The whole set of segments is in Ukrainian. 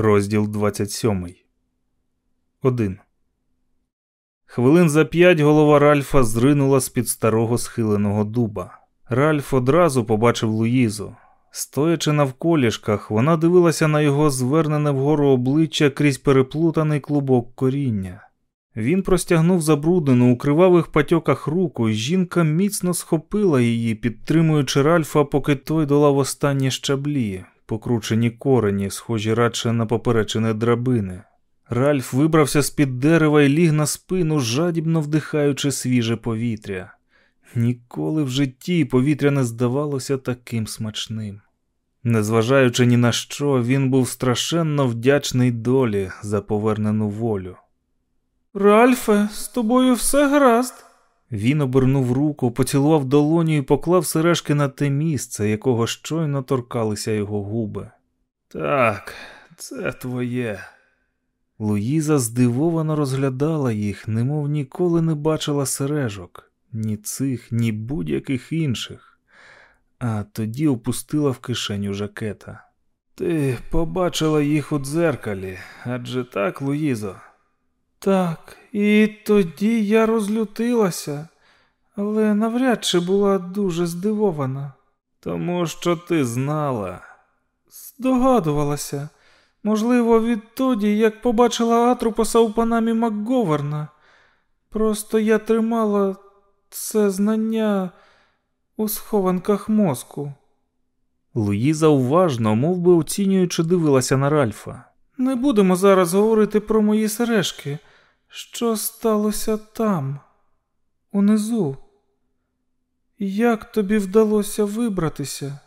Розділ 27. 1. Хвилин за п'ять голова Ральфа зринула з під старого схиленого дуба. Ральф одразу побачив Луїзу. Стоячи на вколішках, вона дивилася на його звернене вгору обличчя крізь переплутаний клубок коріння. Він простягнув забруднену у кривавих патьоках руку, і жінка міцно схопила її, підтримуючи Ральфа, поки той долав останні щаблі, покручені корені, схожі радше на поперечені драбини. Ральф вибрався з під дерева і ліг на спину, жадібно вдихаючи свіже повітря. Ніколи в житті повітря не здавалося таким смачним. Незважаючи ні на що, він був страшенно вдячний долі за повернену волю. Ральфе, з тобою все гаразд. Він обернув руку, поцілував долоню і поклав сережки на те місце, якого щойно торкалися його губи. Так, це твоє. Луїза здивовано розглядала їх, немов ніколи не бачила сережок, ні цих, ні будь-яких інших, а тоді опустила в кишеню жакета. Ти побачила їх у дзеркалі, адже так, Луїзо? Так, і тоді я розлютилася, але навряд чи була дуже здивована. Тому що ти знала. Здогадувалася. Можливо, відтоді, як побачила Атрупаса у панамі Макговерна. Просто я тримала це знання у схованках мозку. Луїза уважно, мов би оцінюючи, дивилася на Ральфа. Не будемо зараз говорити про мої сережки. Що сталося там, унизу? Як тобі вдалося вибратися?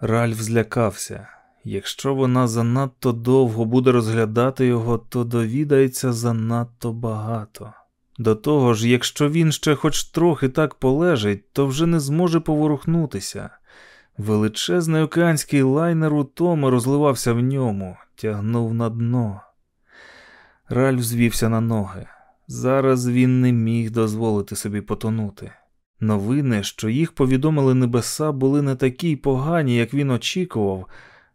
Ральф злякався. Якщо вона занадто довго буде розглядати його, то довідається занадто багато. До того ж, якщо він ще хоч трохи так полежить, то вже не зможе поворухнутися. Величезний океанський лайнер утоми розливався в ньому, тягнув на дно. Ральф звівся на ноги. Зараз він не міг дозволити собі потонути. Новини, що їх повідомили небеса, були не такі погані, як він очікував,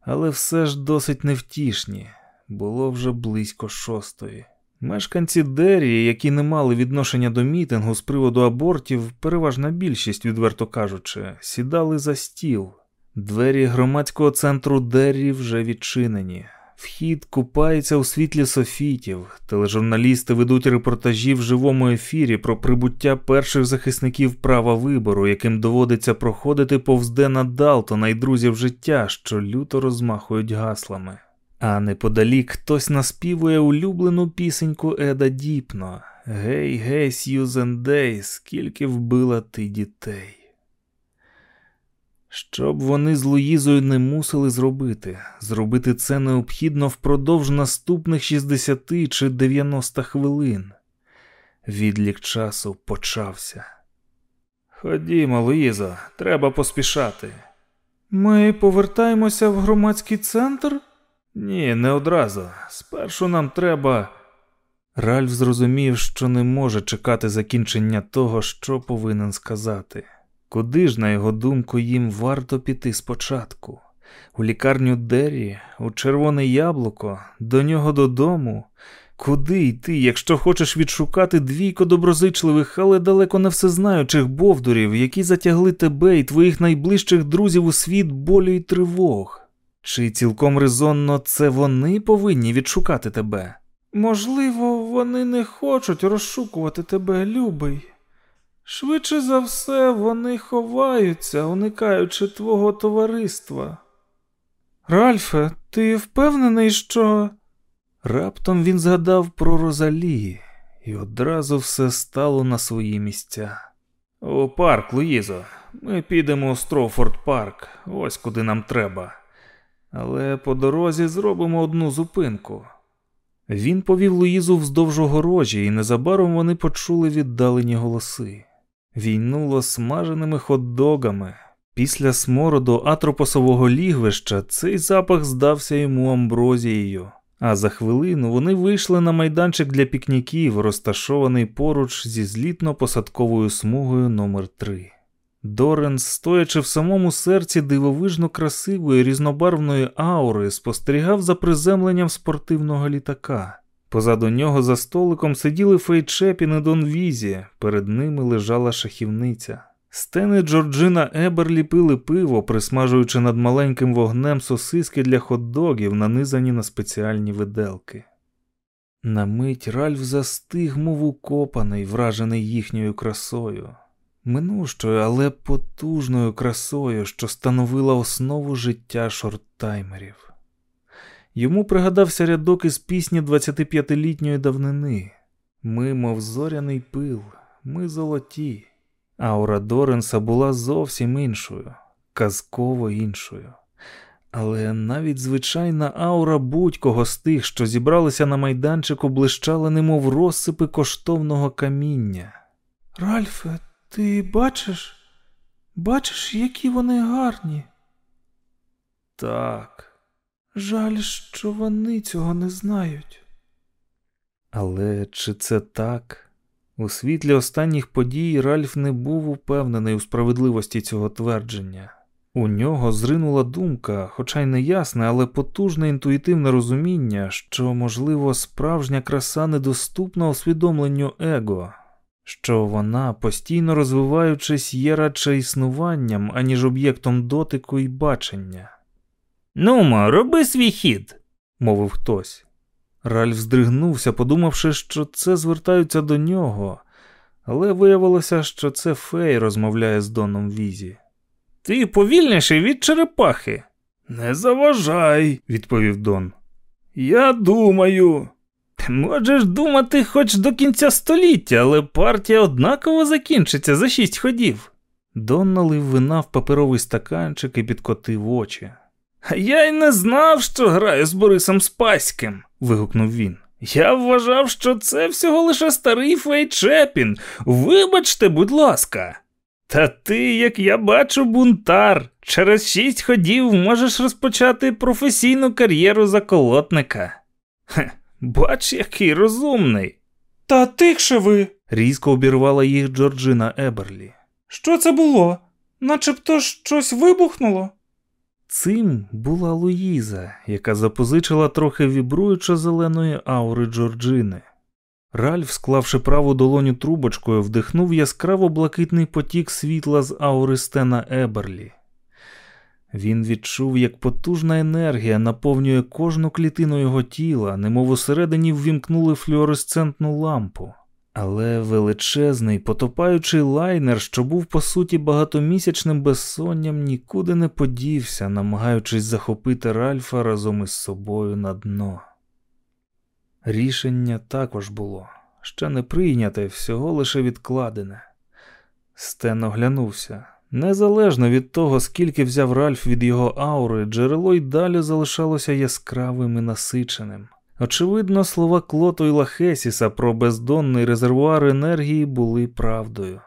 але все ж досить невтішні. Було вже близько шостої. Мешканці Деррі, які не мали відношення до мітингу з приводу абортів, переважна більшість, відверто кажучи, сідали за стіл. Двері громадського центру Деррі вже відчинені. Вхід купається у світлі софітів. Тележурналісти ведуть репортажі в живому ефірі про прибуття перших захисників права вибору, яким доводиться проходити повз Дена Далтона і друзів життя, що люто розмахують гаслами. А неподалік хтось наспівує улюблену пісеньку Еда Діпно Гей, гей, Сьюзен Дей, скільки вбила ти дітей. Щоб вони з Луїзою не мусили зробити, зробити це необхідно впродовж наступних 60 чи 90 хвилин. Відлік часу почався. Ходімо, Луїзо, треба поспішати. Ми повертаємося в громадський центр? Ні, не одразу. Спершу нам треба. Ральф зрозумів, що не може чекати закінчення того, що повинен сказати. Куди ж, на його думку, їм варто піти спочатку? У лікарню Деррі, у червоне яблуко, до нього додому. Куди йти, якщо хочеш відшукати двійко доброзичливих, але далеко не всезнаючих бовдурів, які затягли тебе і твоїх найближчих друзів у світ болю і тривог? Чи цілком резонно це вони повинні відшукати тебе? Можливо, вони не хочуть розшукувати тебе, любий. Швидше за все, вони ховаються, уникаючи твого товариства. Ральфе, ти впевнений, що. Раптом він згадав про Розалі, і одразу все стало на свої місця. У парк, Луїзо, ми підемо у Строуфорд парк, ось куди нам треба. Але по дорозі зробимо одну зупинку. Він повів Луїзу вздовж огорожі, і незабаром вони почули віддалені голоси. Війнуло смаженими хот-догами. Після смороду атропосового лігвища цей запах здався йому амброзією, а за хвилину вони вийшли на майданчик для пікніків, розташований поруч зі злітно-посадковою смугою номер 3 Доренс, стоячи в самому серці дивовижно красивої різнобарвної аури, спостерігав за приземленням спортивного літака. Позаду нього за столиком сиділи Фейчепін і Дон Візі, перед ними лежала шахівниця. Стени Джорджина Еберлі пили пиво, присмажуючи над маленьким вогнем сосиски для хот-догів, нанизані на спеціальні виделки. На мить Ральф застиг, мов укопаний, вражений їхньою красою, минущою, але потужною красою, що становила основу життя шорттаймерів. Йому пригадався рядок із пісні 25-літньої давнини Ми, мов зоряний пил, ми золоті. Аура Доренса була зовсім іншою, казково іншою. Але навіть звичайна аура будь-кого з тих, що зібралися на майданчику, блищала, немов розсипи коштовного каміння. Ральфе, ти бачиш? Бачиш, які вони гарні? Так. Жаль, що вони цього не знають. Але чи це так? У світлі останніх подій Ральф не був упевнений у справедливості цього твердження. У нього зринула думка, хоча й не ясне, але потужне інтуїтивне розуміння, що, можливо, справжня краса недоступна усвідомленню его, що вона, постійно розвиваючись, є радше існуванням, аніж об'єктом дотику і бачення. Нумо, роби свій хід, мовив хтось. Ральф здригнувся, подумавши, що це звертаються до нього, але виявилося, що це Фей розмовляє з Доном Візі. Ти повільніший від черепахи. Не заважай, відповів Дон. Я думаю. Ти можеш думати хоч до кінця століття, але партія однаково закінчиться за шість ходів. Дон налив вина в паперовий стаканчик і підкотив очі. Я й не знав, що граю з Борисом Спаським, вигукнув він. Я вважав, що це всього лише старий Фей Чепін. Вибачте, будь ласка. Та ти, як я бачу, бунтар, через шість ходів можеш розпочати професійну кар'єру заколотника. Хе, бач, який розумний. Та тихше ви. різко обірвала їх Джорджина Еберлі. Що це було? Начебто щось вибухнуло. Цим була Луїза, яка запозичила трохи вібруючо зеленої аури Джорджини. Ральф, склавши праву долоню трубочкою, вдихнув яскраво блакитний потік світла з аури Стена Еберлі. Він відчув, як потужна енергія наповнює кожну клітину його тіла, немов усередині ввімкнули флюоресцентну лампу. Але величезний, потопаючий лайнер, що був по суті багатомісячним безсонням, нікуди не подівся, намагаючись захопити Ральфа разом із собою на дно. Рішення також було ще не прийняте, всього лише відкладене. Стен оглянувся. Незалежно від того, скільки взяв Ральф від його аури, джерело й далі залишалося яскравим і насиченим. Очевидно, слова Клото і Лахесіса про бездонний резервуар енергії були правдою.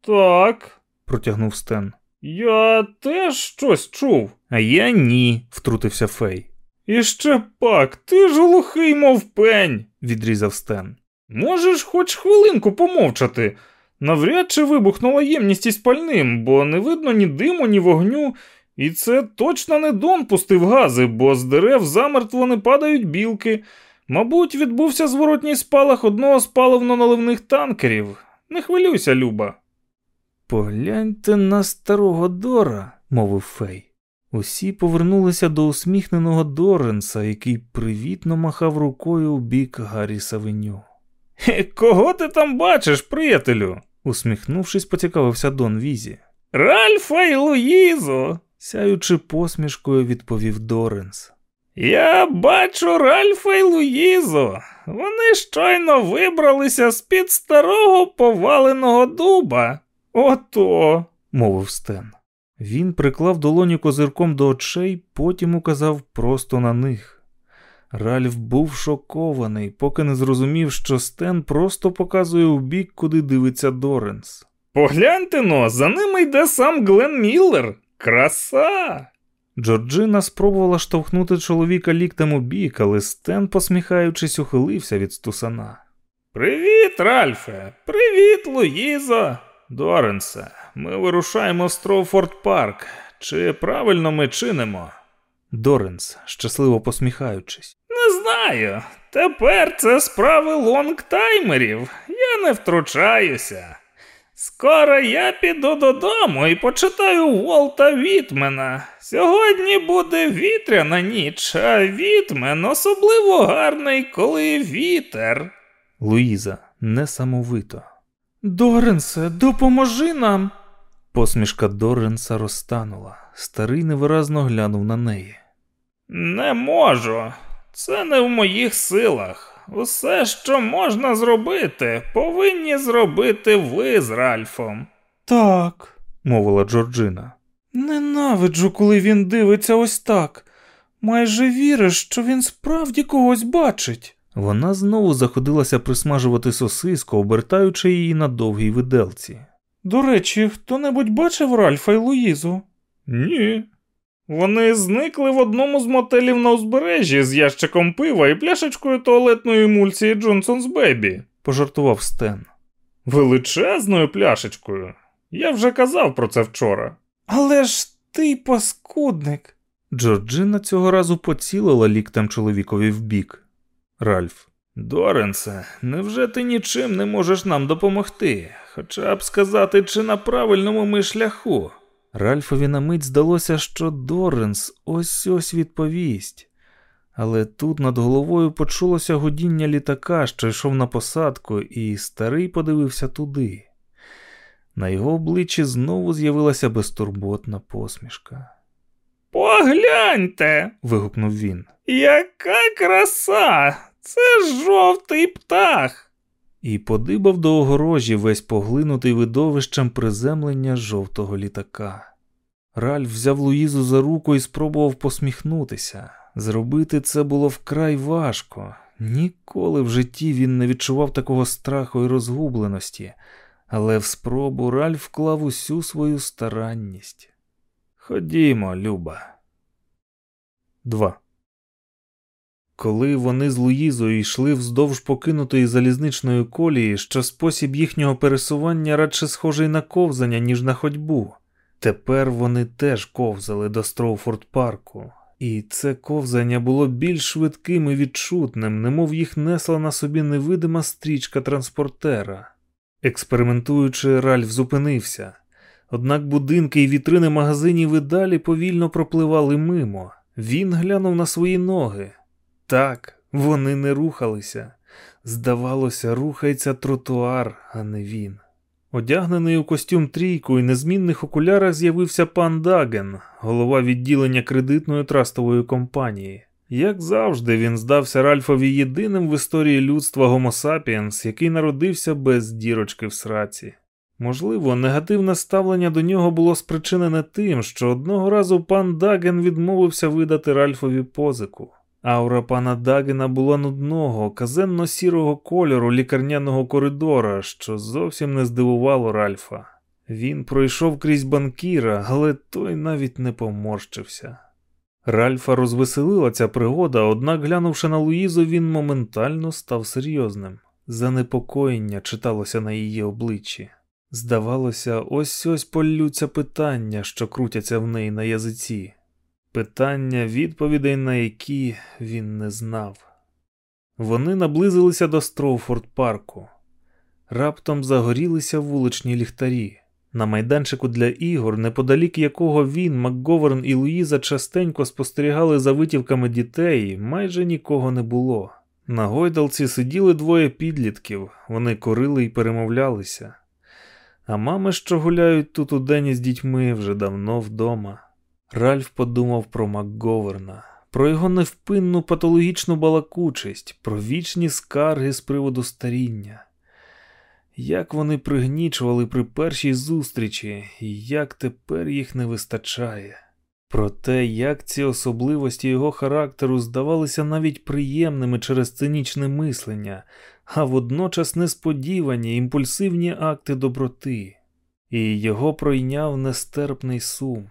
Так, протягнув Стен. Я теж щось чув. А я ні, втрутився Фей. Іще пак, ти ж глухий, мов пень, відрізав Стен. Можеш хоч хвилинку помовчати. Навряд чи вибухнула ємність із пальним, бо не видно ні диму, ні вогню, і це точно не Дон пустив гази, бо з дерев замертво не падають білки. Мабуть, відбувся зворотній спалах одного з паливно-наливних танкерів. Не хвилюйся, Люба. Погляньте на старого Дора, мовив Фей. Усі повернулися до усміхненого Доренса, який привітно махав рукою у бік Гаррі Савеню. Кого ти там бачиш, приятелю? усміхнувшись, поцікавився Дон Візі. Ральфа і Луїзо, сяючи посмішкою, відповів Доренс. Я бачу Ральфа і Луїзо. Вони щойно вибралися з під старого поваленого дуба. Ото, мовив Стен. Він приклав долоню козирком до очей, потім указав просто на них. Ральф був шокований, поки не зрозумів, що Стен просто показує у бік, куди дивиться Доренс. Погляньте но, за ними йде сам Глен Міллер. Краса! Джорджина спробувала штовхнути чоловіка ліктем у бік, але Стен, посміхаючись, ухилився від стусана. Привіт, Ральфе! Привіт, Луїзо! Доренсе, ми вирушаємо в Строуфорд Парк. Чи правильно ми чинимо? Доренс, щасливо посміхаючись. Не знаю. Тепер це справи лонгтаймерів. Я не втручаюся. Скоро я піду додому і почитаю Волта Вітмена. Сьогодні буде вітряна ніч, а Вітмен особливо гарний, коли вітер. Луїза несамовито. Доренсе, допоможи нам. Посмішка Доренса розтанула. Старий невиразно глянув на неї. Не можу. Це не в моїх силах. Усе, що можна зробити, повинні зробити ви з Ральфом. Так, мовила Джорджина. Ненавиджу, коли він дивиться ось так. Майже віриш, що він справді когось бачить. Вона знову заходилася присмажувати сосиску, обертаючи її на довгій виделці. До речі, хто небудь бачив Ральфа і Луїзу? Ні. Вони зникли в одному з мотелів на узбережжі з ящиком пива і пляшечкою туалетної емульсії Джонсонс Бебі, пожартував Стен. Величезною пляшечкою. Я вже казав про це вчора. Але ж ти паскудник. Джорджина цього разу поцілила ліктем чоловікові в бік. Ральф. Доренсе, невже ти нічим не можеш нам допомогти? Хоча б сказати, чи на правильному ми шляху? Ральфові на мить здалося, що Доренс ось ось відповість, але тут над головою почулося гудіння літака, що йшов на посадку, і старий подивився туди. На його обличчі знову з'явилася безтурботна посмішка. Погляньте. вигукнув він. Яка краса! Це жовтий птах. І подибав до огорожі весь поглинутий видовищем приземлення жовтого літака. Ральф взяв Луїзу за руку і спробував посміхнутися. Зробити це було вкрай важко. Ніколи в житті він не відчував такого страху і розгубленості, але в спробу Ральф вклав усю свою старанність. Ходімо, Люба. 2. Коли вони з Луїзою йшли вздовж покинутої залізничної колії, що спосіб їхнього пересування радше схожий на ковзання, ніж на ходьбу. Тепер вони теж ковзали до Строуфорд парку, і це ковзання було більш швидким і відчутним, немов їх несла на собі невидима стрічка транспортера. Експериментуючи, Ральф зупинився, однак будинки і вітрини магазинів і далі повільно пропливали мимо. Він глянув на свої ноги. Так, вони не рухалися. Здавалося, рухається тротуар, а не він. Одягнений у костюм трійку і незмінних окулярах з'явився пан Даген, голова відділення кредитної трастової компанії. Як завжди, він здався Ральфові єдиним в історії людства Сапіенс, який народився без дірочки в сраці. Можливо, негативне ставлення до нього було спричинене тим, що одного разу пан Даген відмовився видати Ральфові позику. Аура пана Дагена була нудного, казенно сірого кольору лікарняного коридора, що зовсім не здивувало Ральфа. Він пройшов крізь банкіра, але той навіть не поморщився. Ральфа розвеселила ця пригода, однак, глянувши на Луїзу, він моментально став серйозним. Занепокоєння читалося на її обличчі. Здавалося, ось ось полються питання, що крутяться в неї на язиці питання, відповідей на які він не знав. Вони наблизилися до Строуфорд парку. Раптом загорілися вуличні ліхтарі. На майданчику для ігор, неподалік якого він, Макговерн і Луїза частенько спостерігали за витівками дітей, майже нікого не було. На гойдалці сиділи двоє підлітків, вони корили і перемовлялися. А мами, що гуляють тут у день з дітьми, вже давно вдома. Ральф подумав про МакГоверна, про його невпинну патологічну балакучість, про вічні скарги з приводу старіння. Як вони пригнічували при першій зустрічі, і як тепер їх не вистачає. Про те, як ці особливості його характеру здавалися навіть приємними через цинічне мислення, а водночас несподівані імпульсивні акти доброти, і його пройняв нестерпний сум.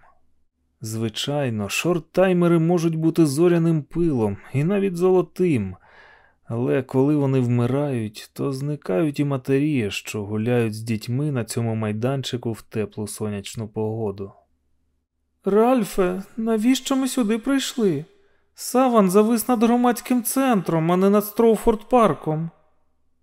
Звичайно, шорт-таймери можуть бути зоряним пилом і навіть золотим, Але коли вони вмирають, то зникають і матері, що гуляють з дітьми на цьому майданчику в теплу сонячну погоду. Ральфе, навіщо ми сюди прийшли? Саван завис над громадським центром, а не над Строуфорд парком.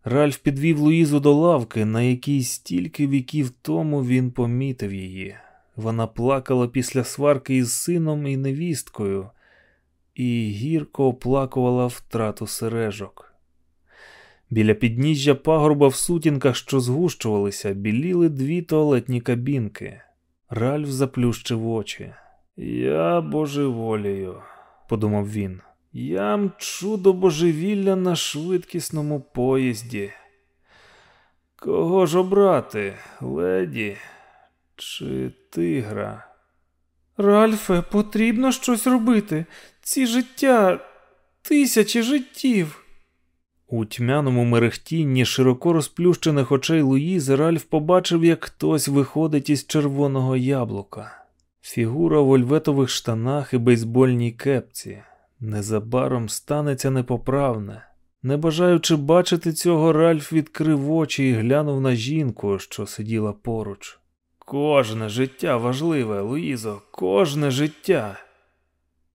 Ральф підвів Луїзу до лавки, на якій стільки віків тому він помітив її. Вона плакала після сварки із сином і невісткою, і гірко оплакувала втрату сережок. Біля підніжжя пагорба в сутінках, що згущувалися, біліли дві туалетні кабінки. Ральф заплющив очі. Я божеволію, подумав він. Я мчу до божевілля на швидкісному поїзді. Кого ж обрати, леді чи тигра? Ральфе, потрібно щось робити. Ці життя тисячі життів. У тьмяному мерехтінні широко розплющених очей Луїзи Ральф побачив, як хтось виходить із червоного яблука. Фігура в ольветових штанах і бейсбольній кепці. Незабаром станеться непоправне. Не бажаючи бачити цього, Ральф відкрив очі і глянув на жінку, що сиділа поруч. Кожне життя важливе, Луїзо, кожне життя.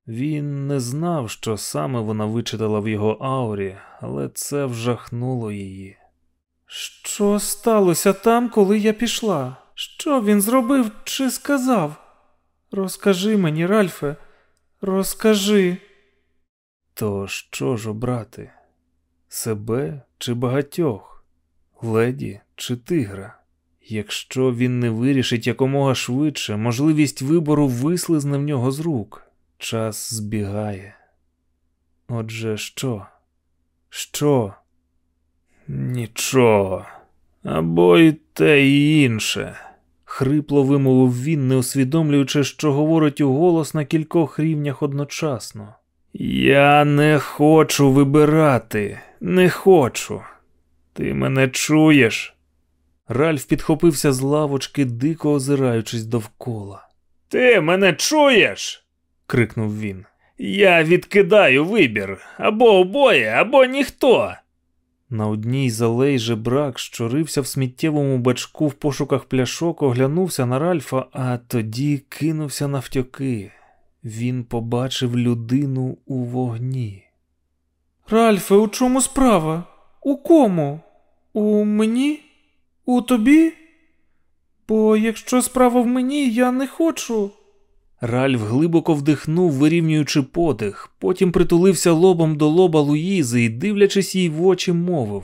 Він не знав, що саме вона вичитала в його аурі, але це вжахнуло її. Що сталося там, коли я пішла? Що він зробив чи сказав? Розкажи мені, Ральфе, розкажи. То що ж обрати? Себе чи багатьох, леді чи тигра? Якщо він не вирішить якомога швидше, можливість вибору вислизне в нього з рук. Час збігає. Отже, що? Що? Нічого. Або й те і інше. Хрипло вимовив він, не усвідомлюючи, що говорить у на кількох рівнях одночасно. Я не хочу вибирати, не хочу. Ти мене чуєш? Ральф підхопився з лавочки, дико озираючись довкола. Ти мене чуєш? крикнув він. Я відкидаю вибір або обоє, або ніхто. На одній з алей жебрак, що рився в сміттєвому бачку в пошуках пляшок, оглянувся на Ральфа, а тоді кинувся навтьоки. Він побачив людину у вогні. Ральфе, у чому справа? У кому? У мені? У тобі? Бо якщо справа в мені, я не хочу. Ральф глибоко вдихнув, вирівнюючи подих, потім притулився лобом до лоба Луїзи і, дивлячись їй в очі, мовив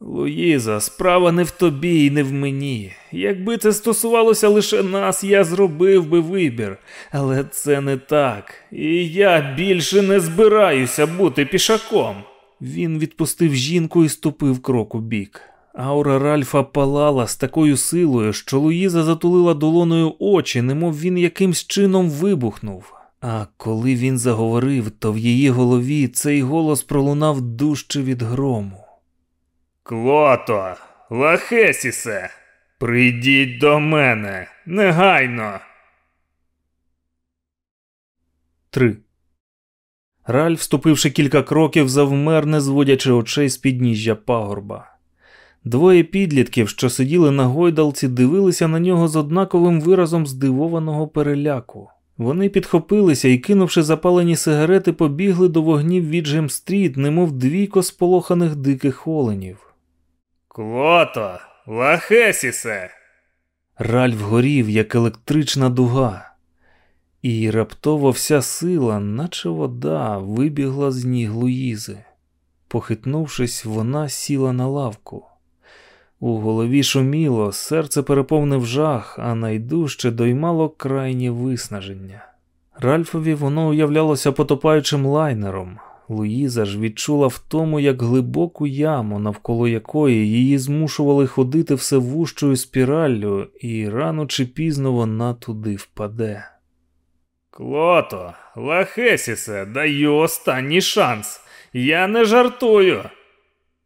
Луїза, справа не в тобі і не в мені. Якби це стосувалося лише нас, я зробив би вибір, але це не так, і я більше не збираюся бути пішаком. Він відпустив жінку і ступив крок у бік. Аура Ральфа палала з такою силою, що Луїза затулила долоною очі, немов він якимсь чином вибухнув. А коли він заговорив, то в її голові цей голос пролунав дужче від грому. Клото, Лахесісе, прийдіть до мене негайно. 3. Ральф, ступивши кілька кроків, завмер, не зводячи очей з підніжжя пагорба. Двоє підлітків, що сиділи на гойдалці, дивилися на нього з однаковим виразом здивованого переляку. Вони підхопилися і, кинувши запалені сигарети, побігли до вогнів віджем стріт, немов двійко сполоханих диких оленів. Клото, лахесісе. Ральф горів, як електрична дуга, і раптово вся сила, наче вода, вибігла з ніг Луїзи. Похитнувшись, вона сіла на лавку. У голові шуміло, серце переповнив жах, а найдужче доймало крайнє виснаження. Ральфові воно уявлялося потопаючим лайнером. Луїза ж відчула в тому, як глибоку яму, навколо якої її змушували ходити все вущою спіраллю, і рано чи пізно вона туди впаде. Клото, Лахесісе, даю останній шанс. Я не жартую.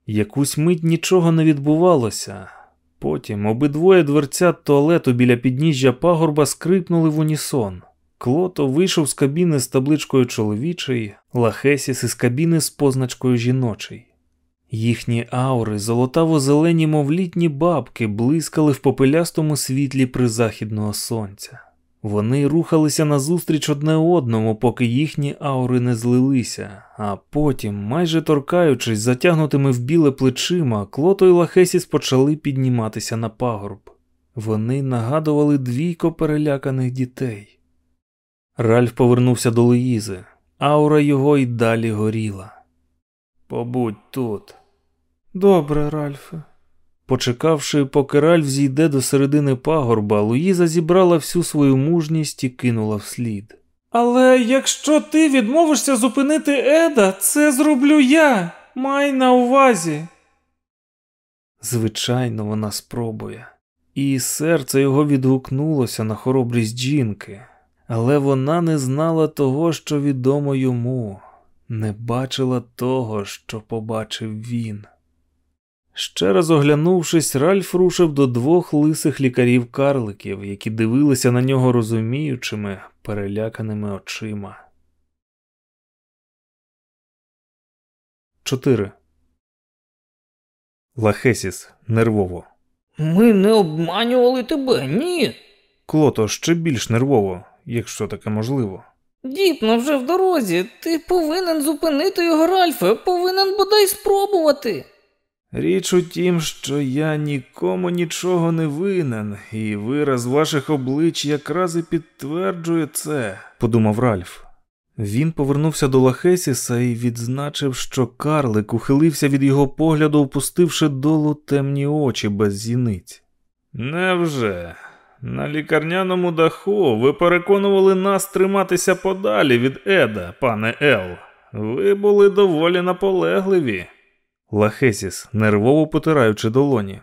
Якусь мить нічого не відбувалося. Потім обидвоє дверця туалету біля підніжжя пагорба скрипнули в унісон. Клото вийшов з кабіни з табличкою чоловічий, Лахесіс із кабіни з позначкою жіночий. Їхні аури, золотаво-зелені, мов літні бабки, блискали в попелястому світлі призахідного сонця. Вони рухалися назустріч одне одному, поки їхні аури не злилися, а потім, майже торкаючись, затягнутими в біле плечима, Клото і Лахесіс почали підніматися на пагорб. Вони нагадували двійко переляканих дітей. Ральф повернувся до Луїзи, аура його й далі горіла. Побудь тут. Добре, Ральфе. Почекавши, поки Ральф зійде до середини пагорба, Луїза зібрала всю свою мужність і кинула вслід. Але якщо ти відмовишся зупинити Еда, це зроблю я. Май на увазі. Звичайно, вона спробує. І серце його відгукнулося на хоробрість жінки, але вона не знала того, що відомо йому, не бачила того, що побачив він. Ще раз оглянувшись, Ральф рушив до двох лисих лікарів-карликів, які дивилися на нього розуміючими, переляканими очима. 4. Лахесіс нервово. Ми не обманювали тебе, ні. Клото ще більш нервово, якщо таке можливо. Діпно вже в дорозі. Ти повинен зупинити його, Ральфе, повинен бодай спробувати. Річ у тім, що я нікому нічого не винен, і вираз ваших облич якраз і підтверджує це, подумав Ральф. Він повернувся до Лахесіса і відзначив, що карлик ухилився від його погляду, опустивши долу темні очі без зіниць. Невже? На лікарняному даху ви переконували нас триматися подалі від Еда, пане Ел. Ви були доволі наполегливі. Лахесіс, нервово потираючи долоні.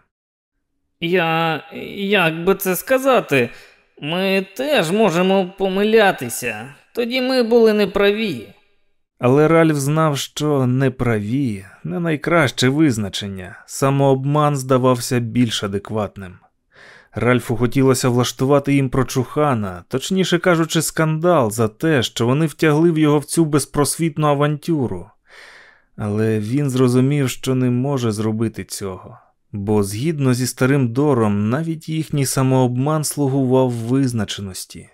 Я. як би це сказати, ми теж можемо помилятися. Тоді ми були неправі. Але Ральф знав, що неправі не найкраще визначення, самообман здавався більш адекватним. Ральфу хотілося влаштувати їм прочухана, точніше кажучи, скандал за те, що вони втягли в його в цю безпросвітну авантюру. Але він зрозумів, що не може зробити цього, бо згідно зі старим Дором, навіть їхній самообман слугував визначеності.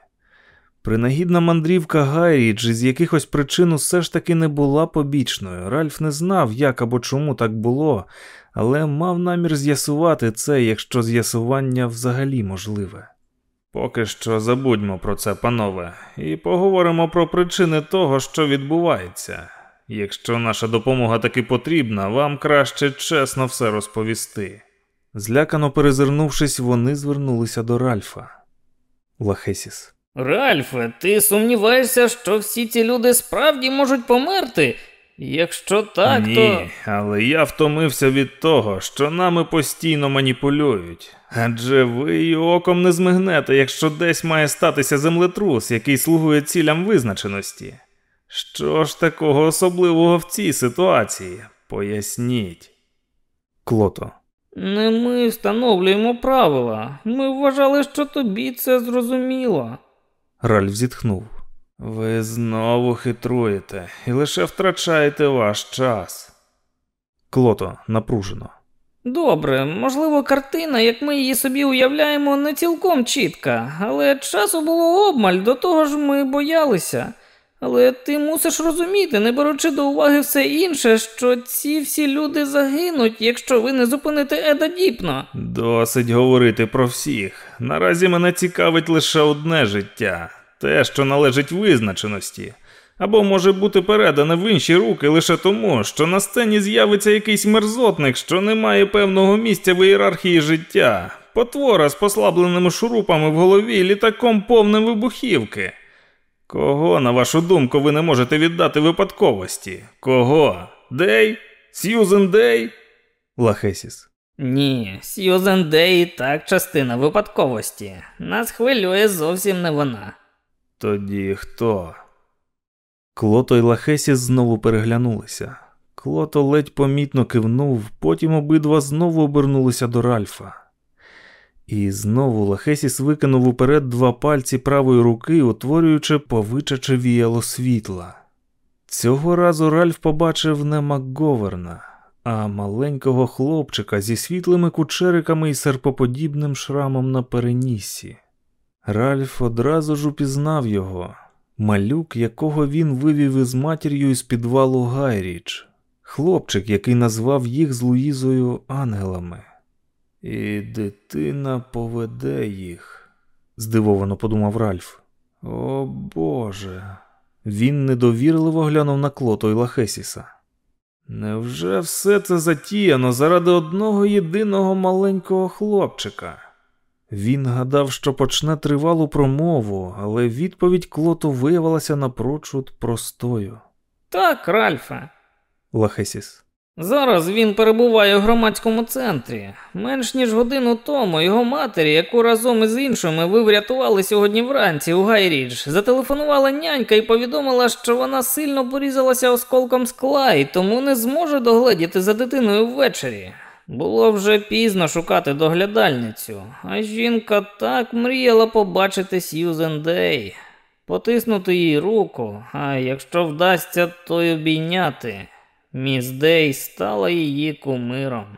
Принагідна мандрівка Гайрідж з якихось причин все ж таки не була побічною. Ральф не знав, як або чому так було, але мав намір з'ясувати це, якщо з'ясування взагалі можливе. Поки що забудьмо про це, панове, і поговоримо про причини того, що відбувається. Якщо наша допомога таки потрібна, вам краще чесно все розповісти. Злякано перезирнувшись, вони звернулися до Ральфа. Лахесіс. Ральфе, ти сумніваєшся, що всі ці люди справді можуть померти? Якщо так, Ні, то. але я втомився від того, що нами постійно маніпулюють. Адже ви й оком не змигнете, якщо десь має статися землетрус, який слугує цілям визначеності. Що ж такого особливого в цій ситуації? Поясніть. Клото. Не ми встановлюємо правила. Ми вважали, що тобі це зрозуміло. Ральф зітхнув. Ви знову хитруєте і лише втрачаєте ваш час. Клото напружено. Добре, можливо, картина, як ми її собі уявляємо, не цілком чітка, але часу було обмаль, до того ж ми боялися. Але ти мусиш розуміти, не беручи до уваги все інше, що ці всі люди загинуть, якщо ви не зупините Еда Діпно. Досить говорити про всіх. Наразі мене цікавить лише одне життя те, що належить визначеності, або може бути передане в інші руки лише тому, що на сцені з'явиться якийсь мерзотник, що не має певного місця в ієрархії життя, потвора з послабленими шурупами в голові літаком повним вибухівки. Кого, на вашу думку, ви не можете віддати випадковості? Кого? Дей? Сьюзен Дей? Лахесіс. Ні, Сьюзен Дей так частина випадковості. Нас хвилює зовсім не вона. Тоді хто? Клото і Лахесіс знову переглянулися. Клото ледь помітно кивнув, потім обидва знову обернулися до Ральфа. І знову Лахесіс викинув уперед два пальці правої руки, утворюючи повичаче віяло світла. Цього разу Ральф побачив не Макговерна, а маленького хлопчика зі світлими кучериками і серпоподібним шрамом на переніссі. Ральф одразу ж упізнав його, малюк, якого він вивів із матір'ю із підвалу Гайріч, хлопчик, який назвав їх з Луїзою ангелами. І дитина поведе їх, здивовано подумав Ральф. О Боже. Він недовірливо глянув на клото і Лахесіса. Невже все це затіяно заради одного єдиного маленького хлопчика? Він гадав, що почне тривалу промову, але відповідь клоту виявилася напрочуд простою. Так, Ральфе. Лахесіс. Зараз він перебуває у громадському центрі. Менш ніж годину тому його матері, яку разом із іншими ви врятували сьогодні вранці у Гайрідж, зателефонувала нянька і повідомила, що вона сильно порізалася осколком скла і тому не зможе догледіти за дитиною ввечері. Було вже пізно шукати доглядальницю, а жінка так мріяла побачити Сьюзен Дей, потиснути їй руку, а якщо вдасться, то й обійняти. Міс Дей стала її кумиром.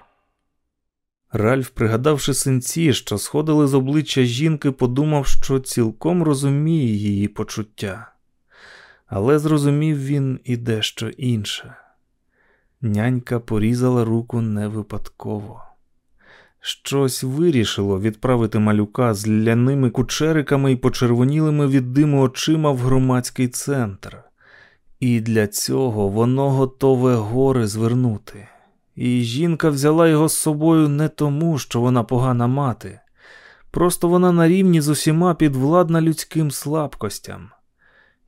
Ральф, пригадавши синці, що сходили з обличчя жінки, подумав, що цілком розуміє її почуття. Але зрозумів він і дещо інше. Нянька порізала руку не випадково. Щось вирішило відправити малюка з ляними кучериками і почервонілими від диму очима в громадський центр. І для цього воно готове гори звернути. І жінка взяла його з собою не тому, що вона погана мати, просто вона на рівні з усіма підвладна людським слабкостям.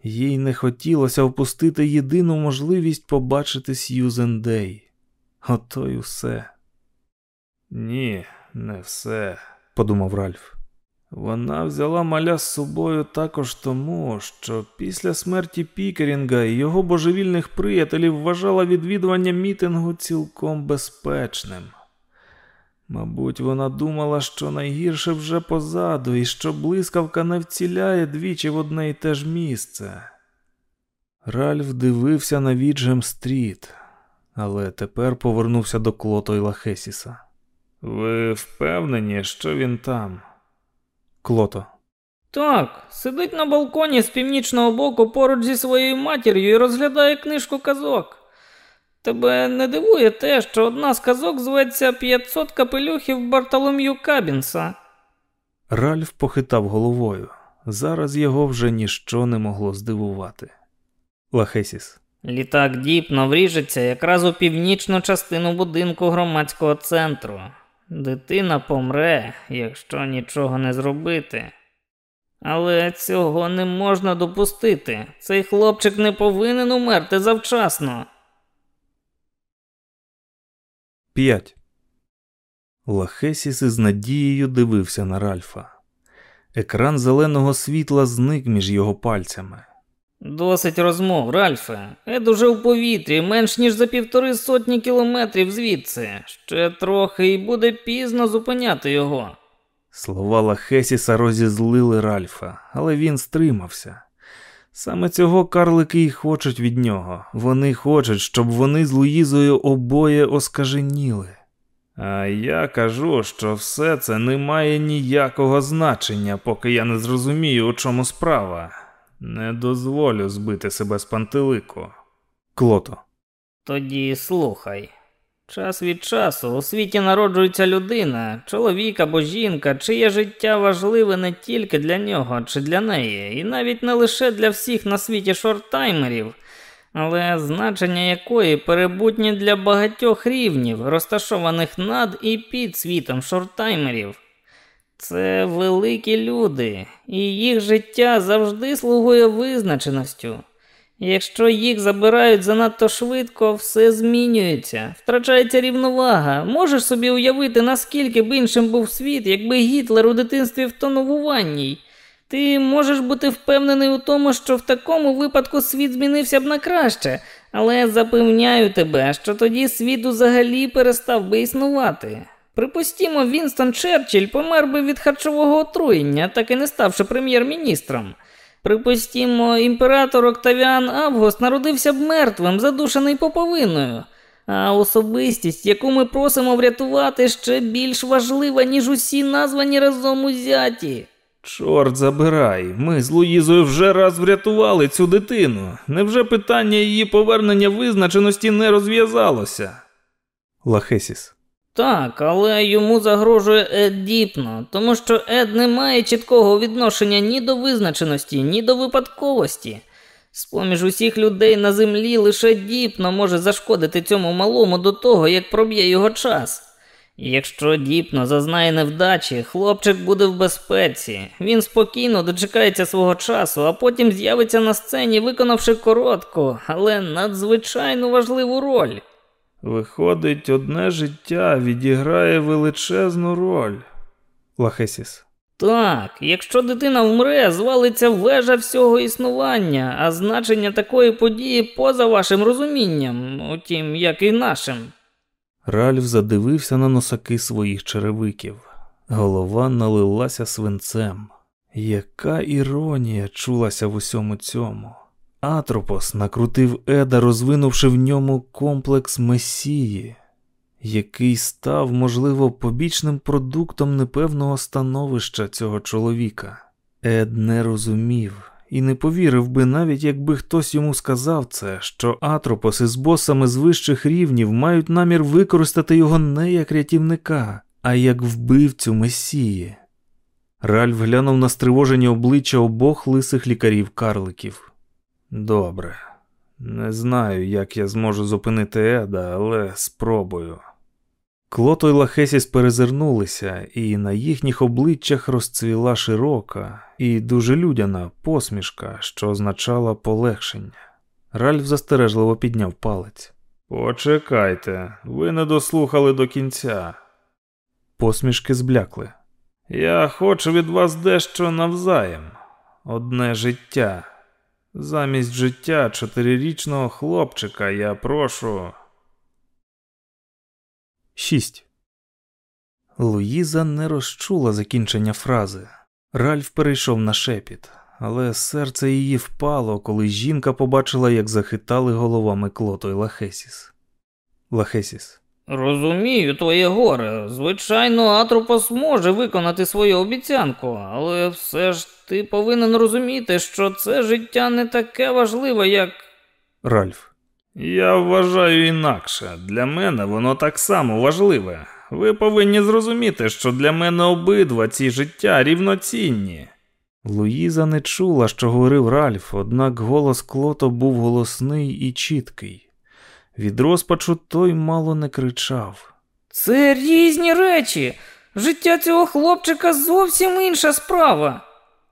Їй не хотілося впустити єдину можливість побачити Сьюзен Дей. Ото й усе. Ні, не все, подумав Ральф. Вона взяла маля з собою також тому, що після смерті Пікерінга і його божевільних приятелів вважала відвідування мітингу цілком безпечним. Мабуть, вона думала, що найгірше вже позаду, і що блискавка не вціляє двічі в одне й те ж місце. Ральф дивився на віджем стріт, але тепер повернувся до Клото і Лахесіса. Ви впевнені, що він там? Клото. Так, сидить на балконі з північного боку поруч зі своєю матір'ю і розглядає книжку казок. Тебе не дивує те, що одна з казок зветься «500 капелюхів Бартолом'ю Кабінса. Ральф похитав головою. Зараз його вже ніщо не могло здивувати. Лахесіс. Літак діпно вріжеться якраз у північну частину будинку громадського центру. Дитина помре, якщо нічого не зробити. Але цього не можна допустити. Цей хлопчик не повинен умерти завчасно. 5. Лахесіс із надією дивився на Ральфа. Екран зеленого світла зник між його пальцями. Досить розмов, Ральфе. Ед уже в повітрі, менш ніж за півтори сотні кілометрів звідси. Ще трохи і буде пізно зупиняти його. Слова Лахесіса розізлили Ральфа, але він стримався. Саме цього карлики й хочуть від нього. Вони хочуть, щоб вони з Луїзою обоє оскаженіли. А я кажу, що все це не має ніякого значення, поки я не зрозумію, у чому справа. Не дозволю збити себе з пантелику. Клото. Тоді слухай. Час від часу у світі народжується людина, чоловік або жінка, чиє життя важливе не тільки для нього чи для неї, і навіть не лише для всіх на світі шорттаймерів, але значення якої перебутні для багатьох рівнів, розташованих над і під світом шорттаймерів. Це великі люди, і їх життя завжди слугує визначеностю. Якщо їх забирають занадто швидко, все змінюється, втрачається рівновага. Можеш собі уявити, наскільки б іншим був світ, якби Гітлер у дитинстві втонув у ванній. Ти можеш бути впевнений у тому, що в такому випадку світ змінився б на краще, але запевняю тебе, що тоді світ взагалі перестав би існувати. Припустімо, Вінстон Черчилль помер би від харчового отруєння, так і не ставши прем'єр-міністром. Припустімо, імператор Октавіан Август народився б мертвим, задушений поповиною. А особистість, яку ми просимо врятувати, ще більш важлива, ніж усі названі разом узяті. Чорт забирай, ми з Луїзою вже раз врятували цю дитину. Невже питання її повернення визначеності не розв'язалося? Лахесіс. Так, але йому загрожує Ед Діпно, тому що Ед не має чіткого відношення ні до визначеності, ні до випадковості. З поміж усіх людей на землі лише Діпно може зашкодити цьому малому до того, як проб'є його час. Якщо Діпно зазнає невдачі, хлопчик буде в безпеці. Він спокійно дочекається свого часу, а потім з'явиться на сцені, виконавши коротку, але надзвичайно важливу роль. Виходить, одне життя відіграє величезну роль. Лахесіс. Так, якщо дитина вмре, звалиться вежа всього існування, а значення такої події поза вашим розумінням, утім, як і нашим. Ральф задивився на носаки своїх черевиків. Голова налилася свинцем. Яка іронія чулася в усьому цьому? Атропос накрутив Еда, розвинувши в ньому комплекс Месії, який став, можливо, побічним продуктом непевного становища цього чоловіка. Ед не розумів і не повірив би, навіть якби хтось йому сказав це, що Атропос із босами з вищих рівнів мають намір використати його не як рятівника, а як вбивцю Месії. Ральф глянув на стривожені обличчя обох лисих лікарів-карликів. Добре, не знаю, як я зможу зупинити Еда, але спробую. Клото й Лахесіс перезирнулися, і на їхніх обличчях розцвіла широка і дуже людяна посмішка, що означала полегшення. Ральф застережливо підняв палець. Почекайте, ви не дослухали до кінця. Посмішки зблякли. Я хочу від вас дещо навзаєм, одне життя. Замість життя чотирирічного хлопчика я прошу. 6. Луїза не розчула закінчення фрази. Ральф перейшов на шепіт, але серце її впало, коли жінка побачила, як захитали головами Клото й Лахесіс. Лахесіс. Розумію твоє горе. Звичайно, Атропос може виконати свою обіцянку, але все ж ти повинен розуміти, що це життя не таке важливе, як. Ральф. Я вважаю інакше. Для мене воно так само важливе. Ви повинні зрозуміти, що для мене обидва ці життя рівноцінні. Луїза не чула, що говорив Ральф, однак голос Клото був голосний і чіткий. Від розпачу той мало не кричав. Це різні речі. Життя цього хлопчика зовсім інша справа.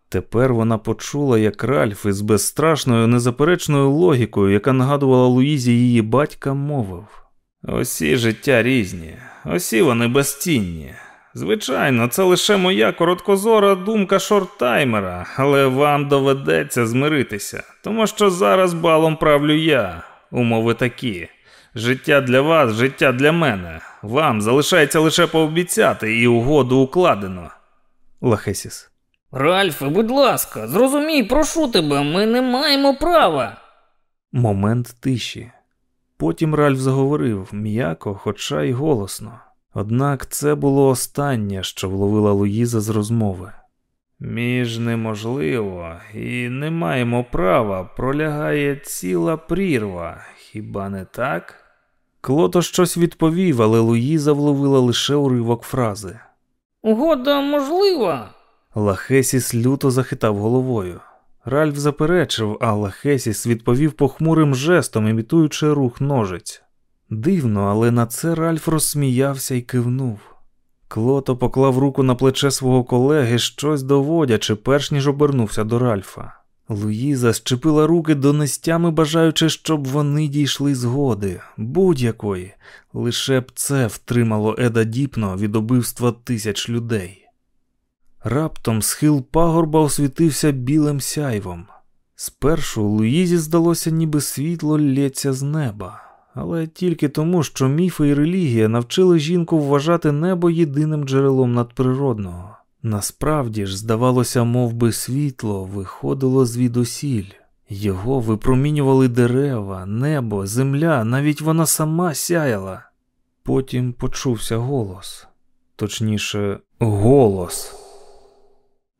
Тепер вона почула, як Ральф із безстрашною незаперечною логікою, яка нагадувала Луїзі її батька, мовив: Усі життя різні, усі вони безцінні. Звичайно, це лише моя короткозора думка шорттаймера, але вам доведеться змиритися, тому що зараз балом правлю я. Умови такі. Життя для вас, життя для мене. Вам залишається лише пообіцяти і угоду укладено. Лахесіс. Ральфе, будь ласка, зрозумій, прошу тебе, ми не маємо права. Момент тиші. Потім Ральф заговорив м'яко, хоча й голосно. Однак це було останнє, що вловила Луїза з розмови. Між неможливо і не маємо права пролягає ціла прірва, хіба не так? Клото щось відповів, але Луїза вловила лише уривок фрази. Угода можлива. Лахесіс люто захитав головою. Ральф заперечив, а Лахесіс відповів похмурим жестом, імітуючи рух ножиць. Дивно, але на це Ральф розсміявся і кивнув. Клото поклав руку на плече свого колеги, щось доводячи, перш ніж обернувся до Ральфа. Луїза щепила руки донестями, бажаючи, щоб вони дійшли згоди, будь-якої, лише б це втримало Еда Діпно від убивства тисяч людей. Раптом схил пагорба освітився білим сяйвом. Спершу Луїзі здалося, ніби світло лється з неба, але тільки тому, що міфи і релігія навчили жінку вважати небо єдиним джерелом надприродного. Насправді ж, здавалося, мов би, світло виходило звідусіль, Його випромінювали дерева, небо, земля, навіть вона сама сяяла. Потім почувся голос, точніше, голос.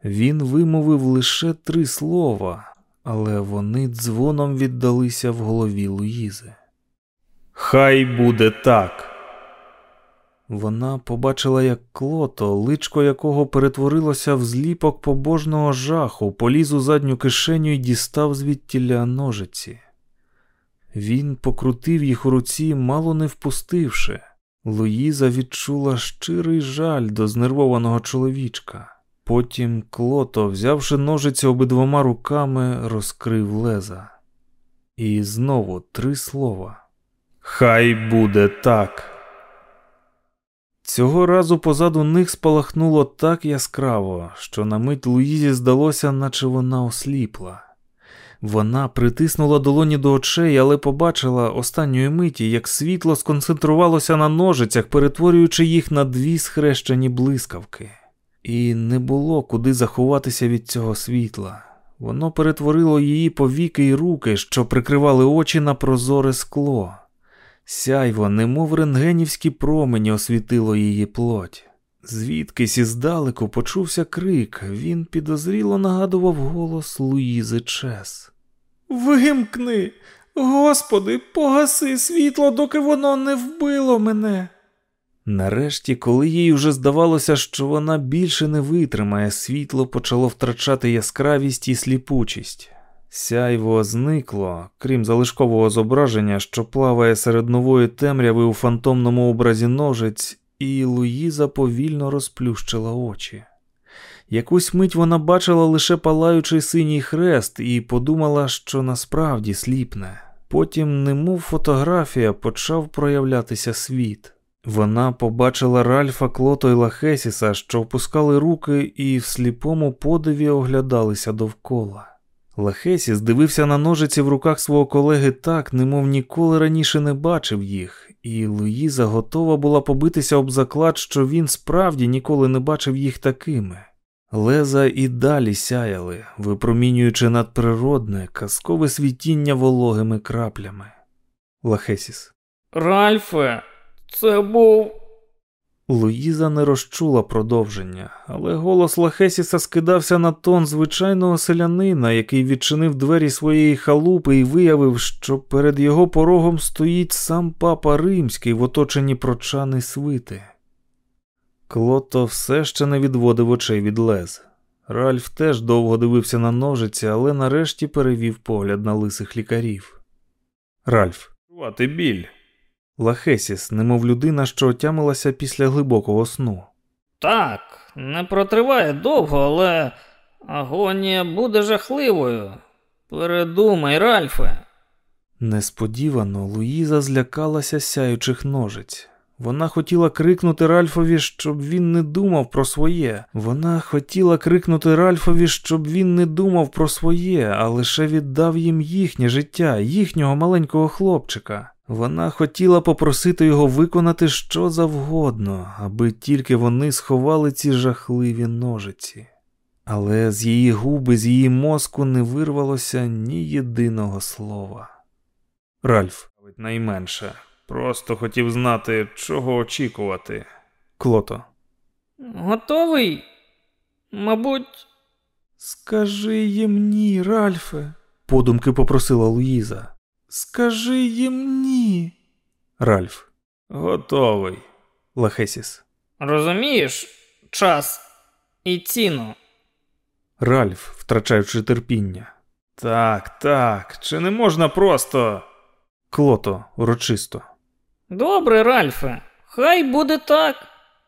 Він вимовив лише три слова, але вони дзвоном віддалися в голові Луїзи. Хай буде так. Вона побачила, як клото, личко якого перетворилося в зліпок побожного жаху, поліз у задню кишеню і дістав звідтіля ножиці. Він покрутив їх у руці, мало не впустивши. Луїза відчула щирий жаль до знервованого чоловічка. Потім клото, взявши ножиці обидвома руками, розкрив леза. І знову три слова. Хай буде так. Цього разу позаду них спалахнуло так яскраво, що на мить Луїзі здалося, наче вона осліпла. Вона притиснула долоні до очей, але побачила останньої миті, як світло сконцентрувалося на ножицях, перетворюючи їх на дві схрещені блискавки. І не було куди заховатися від цього світла. Воно перетворило її повіки й руки, що прикривали очі на прозоре скло. Сяйво, немов рентгенівські промені освітило її плоть. Звідкись іздалеку почувся крик, він підозріло нагадував голос Луїзи Чес. Вимкни, Господи, погаси світло, доки воно не вбило мене. Нарешті, коли їй вже здавалося, що вона більше не витримає, світло почало втрачати яскравість і сліпучість. Сяйво зникло, крім залишкового зображення, що плаває серед нової темряви у фантомному образі ножиць, і Луїза повільно розплющила очі. Якусь мить вона бачила лише палаючий синій хрест і подумала, що насправді сліпне. Потім, немов фотографія, почав проявлятися світ. Вона побачила Ральфа Клото і Лахесіса, що впускали руки і в сліпому подиві оглядалися довкола. Лахесіс дивився на ножиці в руках свого колеги так, немов ніколи раніше не бачив їх, і Луїза готова була побитися об заклад, що він справді ніколи не бачив їх такими. Леза і далі сяяли, випромінюючи надприродне, казкове світіння вологими краплями. Лахесіс. Ральфе, це був. Луїза не розчула продовження, але голос Лахесіса скидався на тон звичайного селянина, який відчинив двері своєї халупи і виявив, що перед його порогом стоїть сам папа римський в оточенні прочани свити. Клото все ще не відводив очей від лез. Ральф теж довго дивився на ножиці, але нарешті перевів погляд на лисих лікарів. Ральф, ти біль. Лахесіс, немов людина, що отямилася після глибокого сну. Так, не протриває довго, але агонія буде жахливою. Передумай, Ральфе. Несподівано Луїза злякалася сяючих ножиць. Вона хотіла крикнути Ральфові, щоб він не думав про своє. Вона хотіла крикнути Ральфові, щоб він не думав про своє, а лише віддав їм їхнє життя, їхнього маленького хлопчика. Вона хотіла попросити його виконати що завгодно, аби тільки вони сховали ці жахливі ножиці. Але з її губи, з її мозку не вирвалося ні єдиного слова. Ральф, найменше, просто хотів знати, чого очікувати. Клото. Готовий? Мабуть. Скажи їм ні, Ральфе, подумки попросила Луїза. Скажи їм ні. Ральф. Готовий. Лахесіс. Розумієш, час і ціну. Ральф, втрачаючи терпіння. Так, так, чи не можна просто. Клото, урочисто. Добре, Ральфе, хай буде так.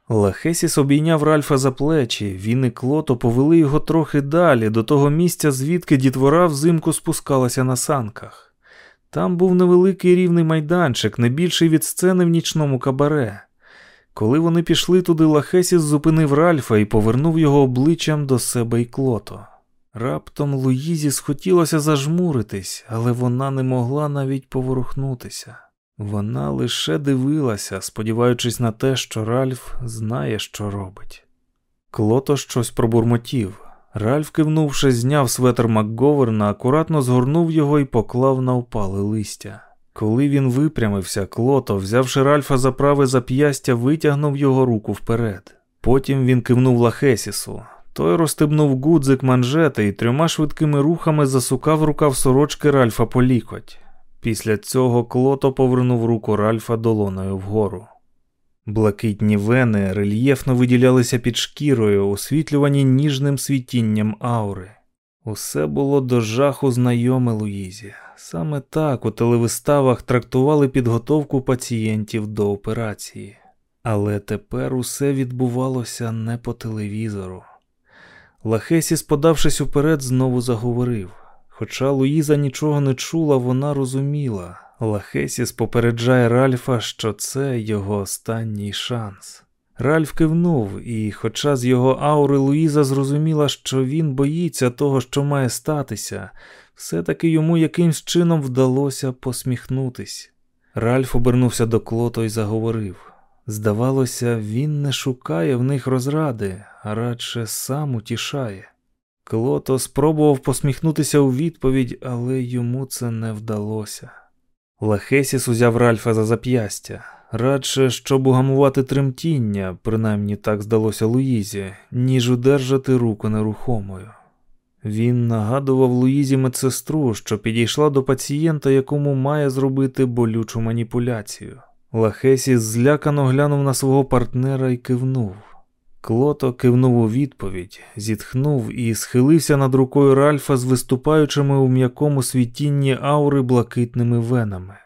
Лахесіс обійняв Ральфа за плечі, він і клото повели його трохи далі, до того місця, звідки дітвора взимку спускалася на санках. Там був невеликий рівний майданчик, не більший від сцени в нічному кабаре. Коли вони пішли туди, Лахесіс зупинив Ральфа і повернув його обличчям до себе й клото. Раптом Луїзі схотілося зажмуритись, але вона не могла навіть поворухнутися. Вона лише дивилася, сподіваючись на те, що Ральф знає, що робить. Клото щось пробурмотів. Ральф, кивнувши, зняв светр Макговерна, акуратно згорнув його і поклав на опале листя. Коли він випрямився, клото, взявши Ральфа за праве зап'ястя, витягнув його руку вперед. Потім він кивнув Лахесісу. Той розстебнув гудзик манжети і трьома швидкими рухами засукав рукав сорочки Ральфа по лікоть. Після цього клото повернув руку Ральфа долоною вгору. Блакитні вени рельєфно виділялися під шкірою, освітлювані ніжним світінням аури. Усе було до жаху знайоме Луїзі. Саме так у телевиставах трактували підготовку пацієнтів до операції. Але тепер усе відбувалося не по телевізору. Лахесіс, подавшись уперед, знову заговорив. Хоча Луїза нічого не чула, вона розуміла. Лахесіс попереджає Ральфа, що це його останній шанс. Ральф кивнув, і, хоча з його аури Луїза зрозуміла, що він боїться того, що має статися, все-таки йому якимсь чином вдалося посміхнутись. Ральф обернувся до Клото і заговорив. Здавалося, він не шукає в них розради, а радше сам утішає. Клото спробував посміхнутися у відповідь, але йому це не вдалося. Лахесіс узяв Ральфа за зап'ястя, радше, щоб угамувати тремтіння, принаймні так здалося Луїзі, ніж удержати руку нерухомою. Він нагадував Луїзі медсестру, що підійшла до пацієнта, якому має зробити болючу маніпуляцію. Лахесіс злякано глянув на свого партнера і кивнув. Клото кивнув у відповідь, зітхнув і схилився над рукою Ральфа з виступаючими у м'якому світінні аури блакитними венами.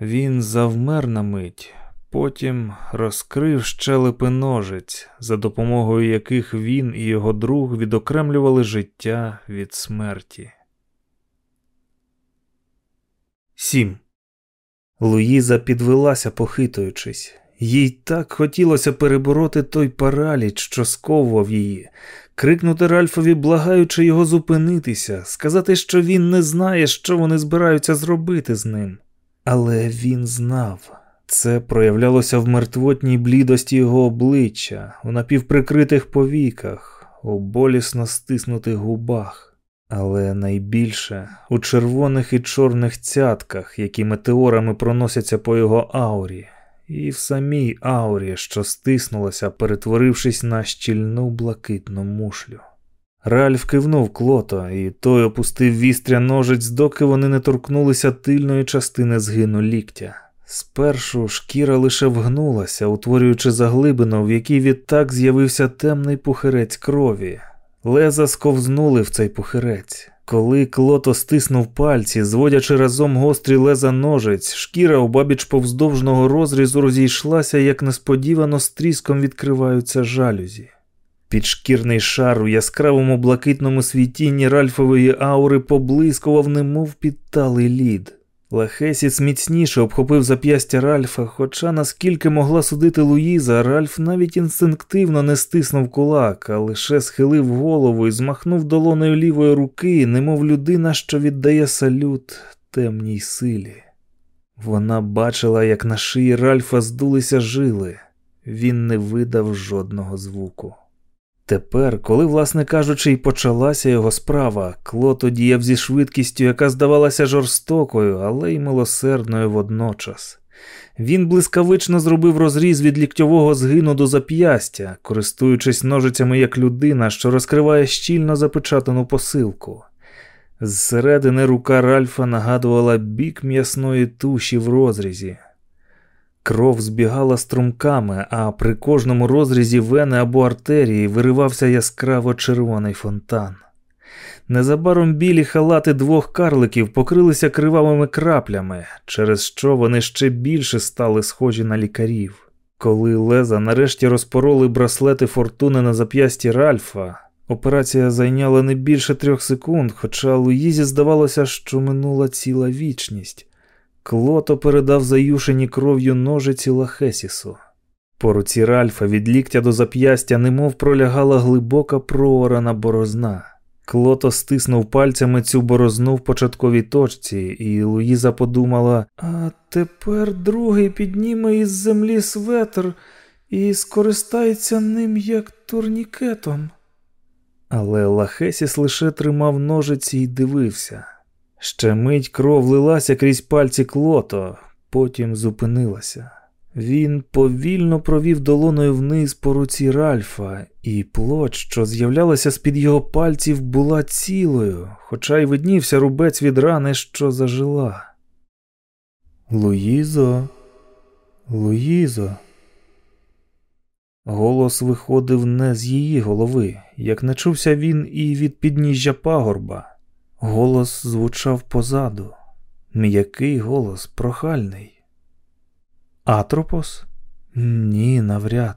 Він завмер на мить, потім розкрив щелепи ножиць, за допомогою яких він і його друг відокремлювали життя від смерті. 7. Луїза підвелася, похитуючись. Їй так хотілося перебороти той параліч, що сковував її, крикнути Ральфові, благаючи його зупинитися, сказати, що він не знає, що вони збираються зробити з ним. Але він знав. Це проявлялося в мертвотній блідості його обличчя, у напівприкритих повіках, у болісно стиснутих губах але найбільше у червоних і чорних цятках, які метеорами проносяться по його аурі, і в самій аурі, що стиснулася, перетворившись на щільну блакитну мушлю. Ральф кивнув клото, і той опустив вістря ножиць, доки вони не торкнулися тильної частини згину ліктя. Спершу шкіра лише вгнулася, утворюючи заглибину, в якій відтак з'явився темний пухирець крові, Леза сковзнули в цей пухирець. Коли клото стиснув пальці, зводячи разом гострі леза ножиць, шкіра обабіч повздовжного розрізу розійшлася, як несподівано з тріском відкриваються жалюзі. Підшкірний шар у яскравому блакитному світінні Ральфової аури поблискував, немов підталий лід. Лахесіс міцніше обхопив зап'ястя Ральфа, хоча наскільки могла судити Луїза, Ральф навіть інстинктивно не стиснув кулак, а лише схилив голову і змахнув долоною лівої руки, немов людина, що віддає салют темній силі. Вона бачила, як на шиї Ральфа здулися жили, він не видав жодного звуку. Тепер, коли, власне кажучи, і почалася його справа, Клото діяв зі швидкістю, яка здавалася жорстокою, але й милосердною водночас. Він блискавично зробив розріз від ліктьового згину до зап'ястя, користуючись ножицями як людина, що розкриває щільно запечатану посилку. Зсередини рука Ральфа нагадувала бік м'ясної туші в розрізі. Кров збігала струмками, а при кожному розрізі вени або артерії виривався яскраво червоний фонтан. Незабаром білі халати двох карликів покрилися кривавими краплями, через що вони ще більше стали схожі на лікарів. Коли леза нарешті розпороли браслети фортуни на зап'ясті Ральфа, операція зайняла не більше трьох секунд, хоча Луїзі здавалося, що минула ціла вічність. Клото передав заюшені кров'ю ножиці Лахесісу. По руці Ральфа від ліктя до зап'ястя немов пролягала глибока проорана борозна. Клото стиснув пальцями цю борозну в початковій точці, і Луїза подумала: А тепер другий підніме із землі светр і скористається ним як турнікетом. Але Лахесіс лише тримав ножиці і дивився. Ще мить кров лилася крізь пальці клото, потім зупинилася. Він повільно провів долоною вниз по руці Ральфа, і плоть, що з'являлася з-під його пальців, була цілою, хоча й виднівся рубець від рани, що зажила. Луїзо, Луїзо. Голос виходив не з її голови, як не чувся він і від підніжжя пагорба. Голос звучав позаду, м'який голос, прохальний. Атропос? Ні, навряд.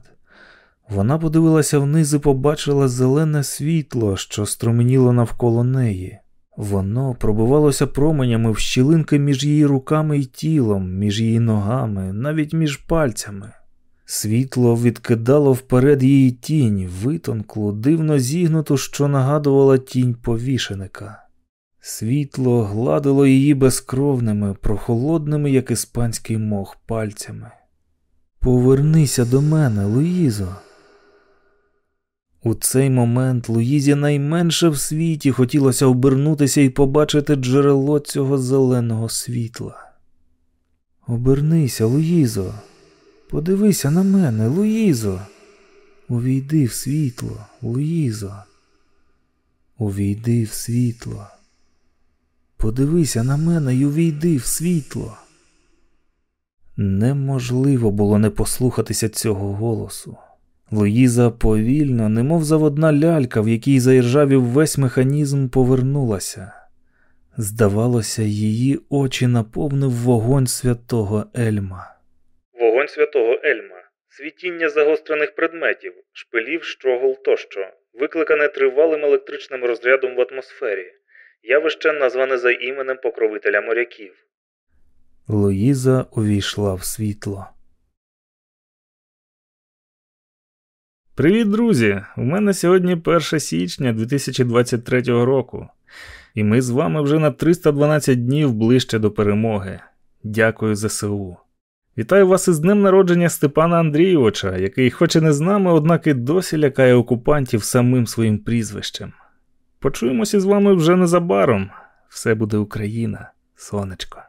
Вона подивилася вниз і побачила зелене світло, що струменіло навколо неї. Воно пробивалося променями в щілинки між її руками і тілом, між її ногами, навіть між пальцями. Світло відкидало вперед її тінь, витонклу, дивно зігнуту, що нагадувала тінь повішеника. Світло гладило її безкровними, прохолодними, як іспанський мох, пальцями. Повернися до мене, Луїзо. У цей момент Луїзі найменше в світі хотілося обернутися і побачити джерело цього зеленого світла. Обернися, Луїзо, подивися на мене, Луїзо. Увійди в світло, Луїзо. Увійди в світло. Подивися на мене й увійди в світло. Неможливо було не послухатися цього голосу. Луїза повільно, немов заводна лялька, в якій заіржавів весь механізм, повернулася. Здавалося, її очі наповнив вогонь святого Ельма. Вогонь святого Ельма, світіння загострених предметів, шпилів, щогол тощо, викликане тривалим електричним розрядом в атмосфері, явище назване за іменем покровителя моряків. Луїза увійшла в світло. Привіт, друзі! У мене сьогодні 1 січня 2023 року, і ми з вами вже на 312 днів ближче до перемоги. Дякую ЗСУ. Вітаю вас із днем народження Степана Андрійовича, який, хоч і не з нами, однак і досі лякає окупантів самим своїм прізвищем. Почуємося з вами вже незабаром. Все буде Україна, сонечко.